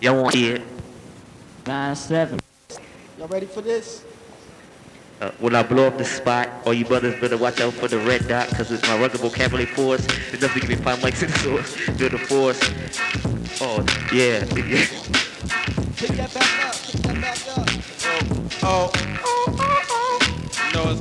Y'all want to it? Nine seven. Y'all ready for this? Uh, when I blow up the spot, all you brothers better watch out for the red dot, cause it's my rugged vocabulary force. It doesn't give me five mics in the source. Feel the force. Oh, yeah, yeah. Pick that back up. Pick that back up. Oh, oh.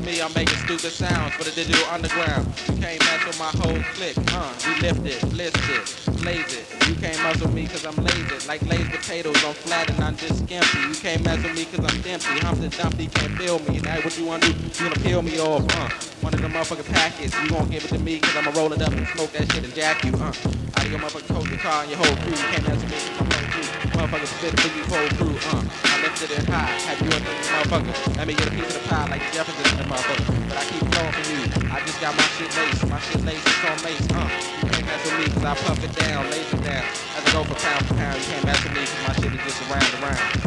Me, I'm making stupid sounds for the digital underground. You can't mess with my whole clique, huh? We lift it, list it, blaze it. You can't mess with me cause I'm lazy. Like lazy potatoes, I'm flat and I'm just skimpy. You can't mess with me cause I'm empty. Humpty Dumpty can't feel me. Now what you wanna do? You gonna peel me off, huh? One of the motherfucking packets. You gonna give it to me cause I'ma roll it up and smoke that shit and jack you, huh? Out of your motherfucking coat, your car, and your whole crew. You can't mess with me cause I'm whole crew. Motherfucker spit whole crew, huh? I lifted it high, have you a motherfucker. Let me get a piece of the pie like Jefferson in the motherfucker. But I keep flowing for you. I just got my shit laced. My shit laced, it's on mace, uh. You can't mess with me cause I puff it down, lace it down. As I go for pound for pound, you can't mess with me cause my shit is just around around.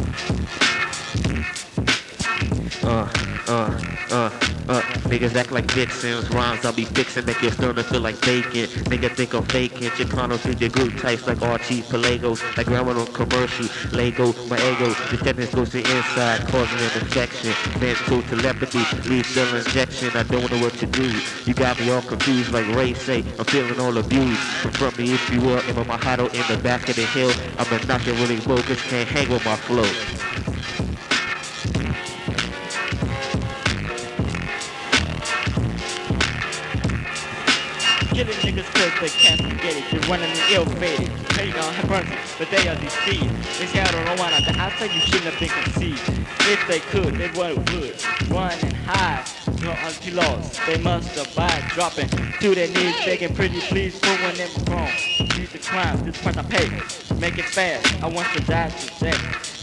Uh, uh, uh. Niggas act like vixens. Rhymes I'll be fixing, make your sternum feel like bacon. Nigga think I'm faking. Chicanos in your group types like Archie Pelagos. Like grandma on commercial. Lego, my ego. The tetanus goes to inside, causing an infection. Man's true telepathy, lethal injection. I don't know what to do. You got me all confused like Ray say. I'm feeling all abused. Confront me if you will. If I'm a in the back of the hill, I'm a knocking really bogus. Can't hang with my flow. Killing niggas cause they can't forget it. You're running the ill fated. Know you gonna have but they are deceived. They say I don't know why not. The outside you shouldn't have been conceived. If they could, they would would run and hide. No until lost. They must abide, dropping to their knees, begging pretty please they were wrong. Use the crime, this price I pay. Make it fast. I want to die today.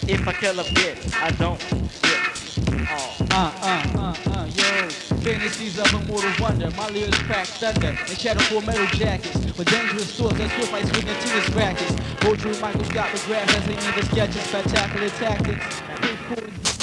If I kill a bitch, I don't get. Uh, uh, uh. Fantasies of immortal wonder. My lyrics crack thunder and shadow for metal jackets. With dangerous swords that swift like swinging tennis rackets. Poetry microscopic graphs as they need the sketches. Spectacular tactics.